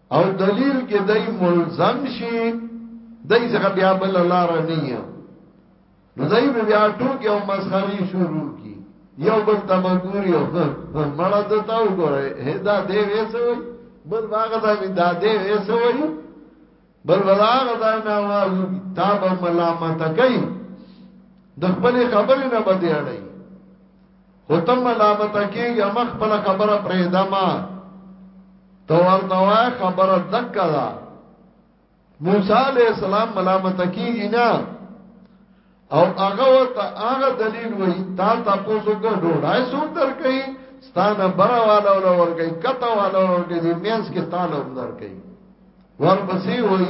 او دلیل کې دای ملزم شي دای څنګه بیا بل لار نه یې نو دای بیا ټوکی او مسخري شروع کی یو بل تمګوري او مړه ته تا وګوره دا دی وېسوي بل واغه دا وی دا دی وېسوي بل واغه دا نه واو تا به ملامت کوي د خپل خبرې نه بدې اړای خو ته ملامت کېږه ما خپل خبره پرېږده ما ته ورته وای خبره دکه ده موسی علی السلام ملامت کېږي نه او هغه ورته هغه دلیل وای تا تاسو کو ډوډای سو تر کئ ستانه برا والا ولا ورګي کته والا ورګي دې مینس کې تعالی هم درکې ورپسې وای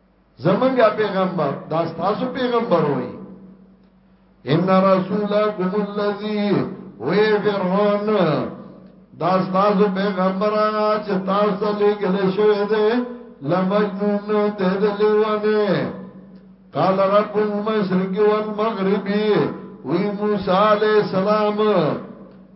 زمونږه پیغمبر دا ستاسو پیغمبر وای ان رسولکم الذی وی فرعون دا ستاسو پیغمبر هغه چې تاسو لګل شوی دی لمجنون ته د لیوانه قال رب المشرق والمغرب وی موسی علیہ السلام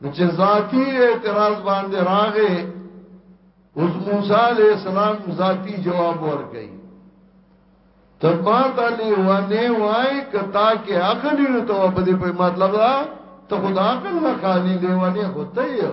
نو چې ذاتی اعتراض باندې راغې اوس موسی علی السلام ذاتی جواب ورکړي تما تعالی ونه وای کتا کې عقل نو ته په دې په مطلب دا ته خدا عقل نه خالی دی ونه هوته یو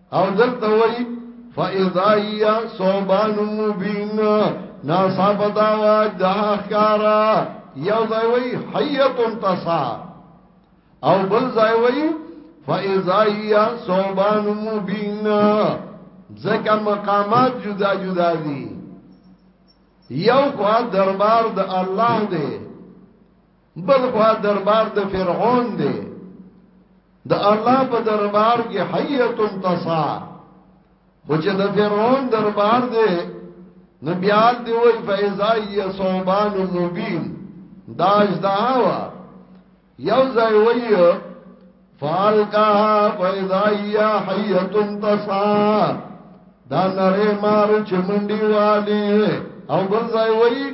او دلته وای فاذایا صوبان مبین نا صابتا واج د اخکارا یو ځای وای حیت تسا او بل ځای وای فاذایا صوبان مبین ځکه مقامات جدا جدا دي یو خوا دربار د الله دی بل خوا دربار د فرعون دی د الله په دربار کې حیت تصا خو چې د فرعون دربار دی نو بیا دی وای فیزای صوبان مبین داج داوا یو ځای وای فالکا فیزای حیت تصا دا نره مار چې منډي والی او بل ځای وای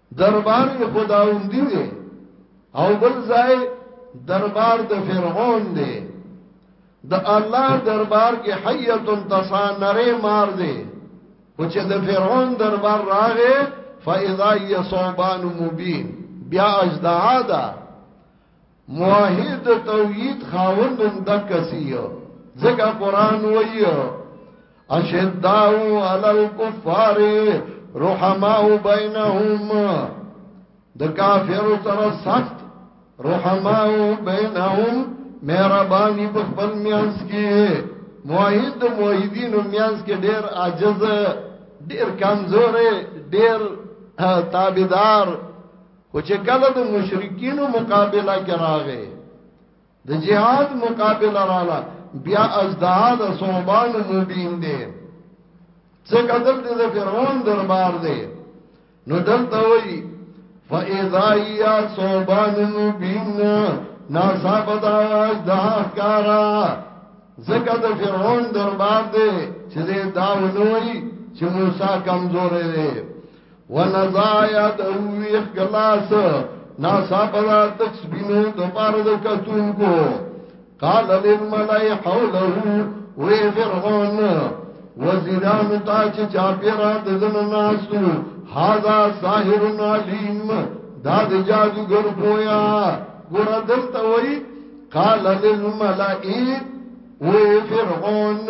دربار یې خداوندی دی او بل ځای دربار د فرعون دی د الله دربار کې حیت تصانره مار دی او چې د فرعون دربار راغې فاذا یصوبان مبین بیا اجدها ده موحد توحید خاوند هم دکسی ځکه قران وایي اشداء علی الكفار رحماء بینهم د کافر سره سخت رحماء بینهم مهرباني په خپل میانس کې موحد موحدین میانس کې ډیر عاجز ډیر کمزور ډیر تابعدار او چې کله د مشرکینو مقابله کې راغې د جهاد مقابله رااله بیا از دهاد صوبان مبین دی څنګه دلته د فرعون دربار دی نو دلته وایي فاذا یا صوبان مبین ناصاب دا از دهاد کارا زکه د فرعون دربار دی چې دا ونوي چې موسی کمزورې دی ونزایا د ویخ ګلاس نا صابرا تک سپینو د پار د کتون کو قال للملای حوله وی فرعون وزیران تا چې چا پیرا د زن ناسو هاذا ساحر علیم دا د جادوګر پویا ګور دلته وی قال للملای وی فرعون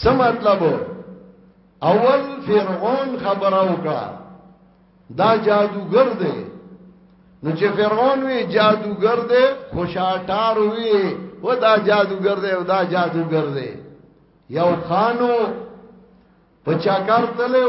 څه مطلب اول فرعون خبره وکړه دا جادوګر دی نو چې فرعون وی جادوګر دی خوشاټار وی و دا جادوګر دی و دا جادوګر دی یو خانو په چاکار تلو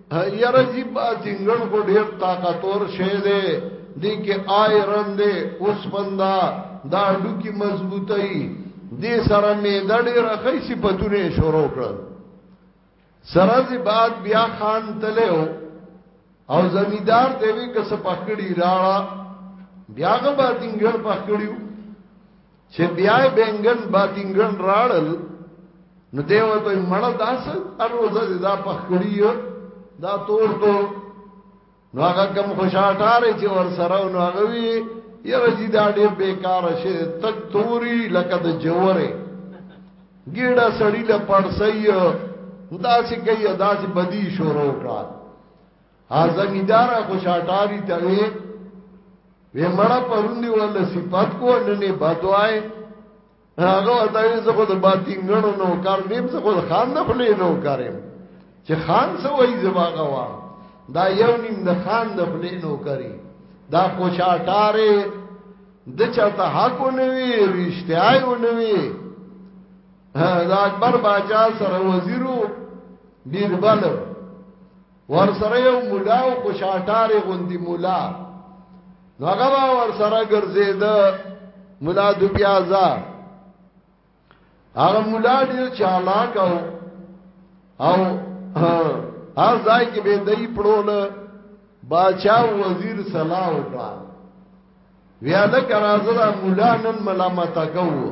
یاره جی با زنګن کو ډیر طاقتور شه دی دی کې آیرن دی اوس بندا دا ډوکی مضبوطی دی سره می دړي رخی صفاتونه شروع کړل سره دی بعد بیا خان تلو او زمیدار دیوی که سپخړی راړه بیا غبا دینګر پخړیو چې بیا بنګن باتینګن راړل نو دیو ته مړ داس هر ورځ دا پخړی دا تور تو نو هغه کم خوشاټاره چې ور سره نو هغه وی یره چې دا ډېر بیکار شي تک توري لکه د جوره ګیړه سړی له پړسای دا چې کوي دا چې بدی شروع کړه ها زمیدار خوشاټاری ته وی وی مړه پروندی ول صفات کو نه نه بدوای هغه ته یې زه خو د باتینګړو نو کار نیم زه خو خان نه خلې نو کارم چې خان سو وای زماغه وا دا یو نیم د خان د خلې نو کاری دا خوشاټاره د چاته حق نه وی رښتیا یو نه وی دا اکبر باچا سره وزیرو بیربل ور سره یو مولا او خوشاټار غوندي مولا نو هغه به ور سره ګرځید مولا د پیازا هغه مولا ډیر چالاک او او هر ځای کې به دای پړول باچا وزیر صلاح وکړه ویاله کرازه مولا نن ملامت کوو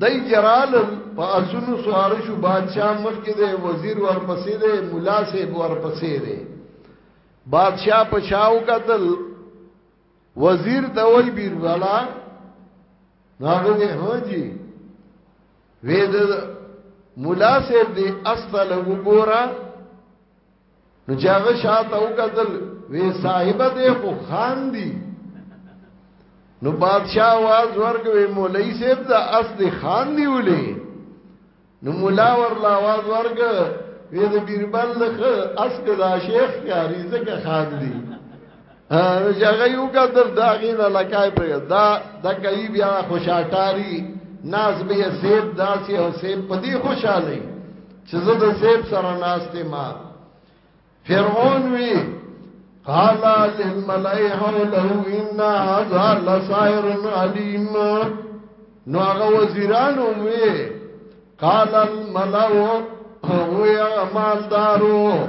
دای جرال په اسونو سوار شو بادشاہ مخ کې دی وزیر ورپسې دی مولا سه ورپسې دی بادشاہ په شاو قتل وزیر ته وای بیر والا ناغه هو جی وې د مولا سه دی استل وګورا نو چې هغه شاته وکتل وی صاحب دې خو خان دی نو بادشاہ واز ورګوي مولای صاحب دا اس دې خان دی ولې نو مولا ورلا واز ورګ وی دې بیربل لخه اس کدا شیخ کاری زکه خان دی نو چې هغه یو قدر دا غي نه لکای په دا د کوي بیا خوشاټاری ناز به سیب داسې او سیب په دې خوشاله چې زه د سیب سره ناشته ما فرعون وی قال للملائ حوله ان هذا لسائر عليم نو هغه وزیران وی قال الملائ هو يا مالدارو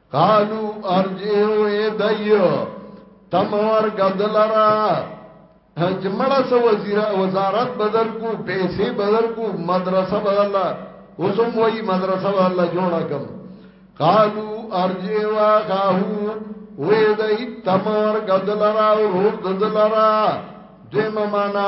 قالو ارجیو اے دیو تم ورگا دلرا چې مړه سو وزیر وزارت بدل کو پیسې بدل کو مدرسه بدل اوسم وای مدرسه بدل جوړه کم قالو ارجی وا غاهو وې دای تمر غدلرا او رور ددلرا دیم معنا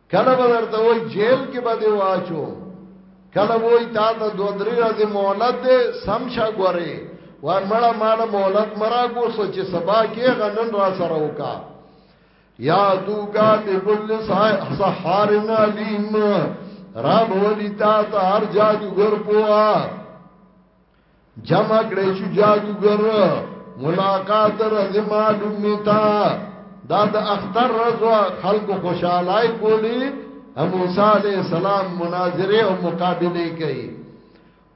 کله به درته وای جیل کې به دی واچو کله وای تا ته دو درې ورځې مهلت دی سم شا ګورې وان مړه مال مهلت مرا کو سوچ سبا کې غنن را سره وکا یا تو کا دی کل سحار علیم را بولی تا تا هر جادو ګر پوا جمع کړی شو جادوګر ملاقات رضی معلوم نیتا دا د اختر رضو خلق خوشحالائی کولی موسی علیہ السلام مناظره او مقابله کوي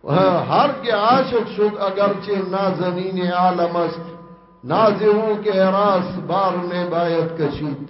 هر کې عاشق شو اگر چې نازنین عالم است نازو کې راس بار میں باید کشید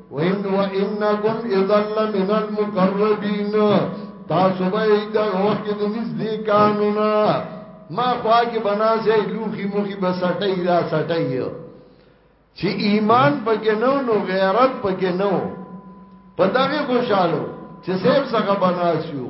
وین و انکم اذا لمن المقربین تاسو به دا وخت د نږدې قانونا ما خوا کې بنا سه لوخي مخي بسټي را سټي چې ایمان پکې نو نو غیرت پکې نو په دغه خوشاله چې سیب څنګه بناسیو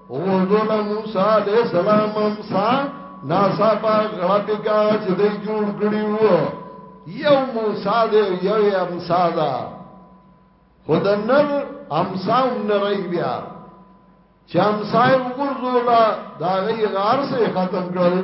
وګو له موسی عليه السلام هم سا ناسا په غړپ کا چې دې جوړ کړی وو یو موسی دې یو امسا دا خدنر امسا نری بیا چې امسا وګرځولا دا غي غار سه ختم کړل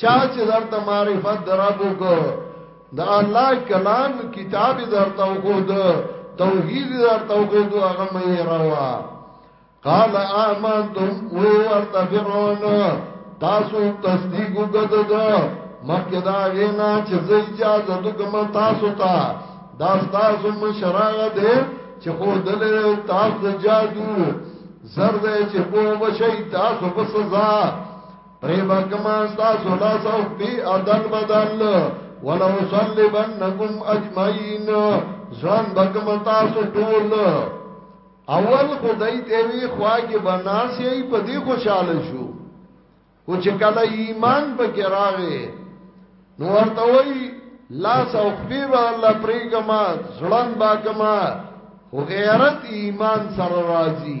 چا چې درته معرفت دربو کو د الله کلام کتاب درته وګود توحید درته وګود هغه مې روا قال آمنتم و ورته فرعون تاسو تصدیق وګدد مکه دا غینا چې زه اجازه وکم تاسو ته دا تاسو مشرغه دې چې خو دل تاسو جادو زرد چې په وشي تاسو په سزا پری بکما تاسو لا سو پی عدل بدل ولو صلیبنکم اجمعین ځان بکما تاسو ټول اول خدای ته وی خوا کې بناسي په دې خوشاله شو او چې کله ایمان په کې راغې نو ورته وی لا سو پی الله پری کما ځلان بکما خو غیرت ایمان سره راځي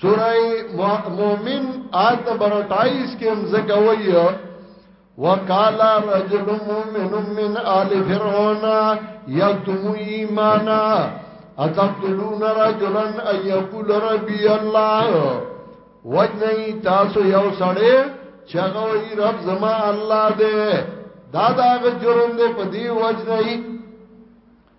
سوره مومن آیت نمبر 28 کې هم ذکر وایي وقال رجل مؤمن من آل فرعون يكتم ايمانا اتقتلون رجلا ان يقول ربي الله وجني تاسو یو سړی چې هغه وی رب زما الله دې دا دا جرم دې په دی وجني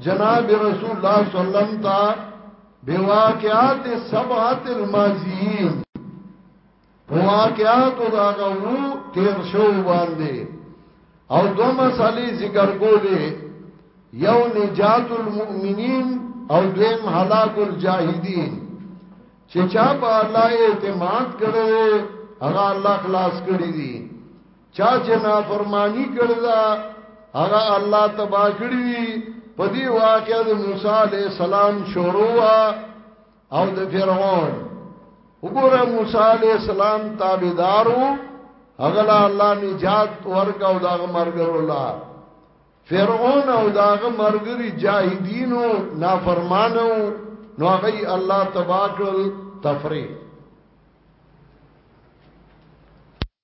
جناب رسول الله صلی الله علیه وسلم تا بواقعات سبعت الماضیین واقعات دا غو تیر شو باندې او دو مسالې ذکر کولې یو نجات المؤمنین او دویم هلاک الجاهدین چې چا په الله اعتماد کړو هغه الله خلاص کړی دی چا چې نافرمانی کړی دا هغه الله تبا کړی په دې واقعې د موسی عليه السلام شروع او د فرعون وګوره موسی عليه السلام تابعدارو هغه لا الله نجات ورکاو دا مرګ الله فرعون او داغه مرګري جاهدینو نافرمانو نو هغه الله تبا کړل تفریح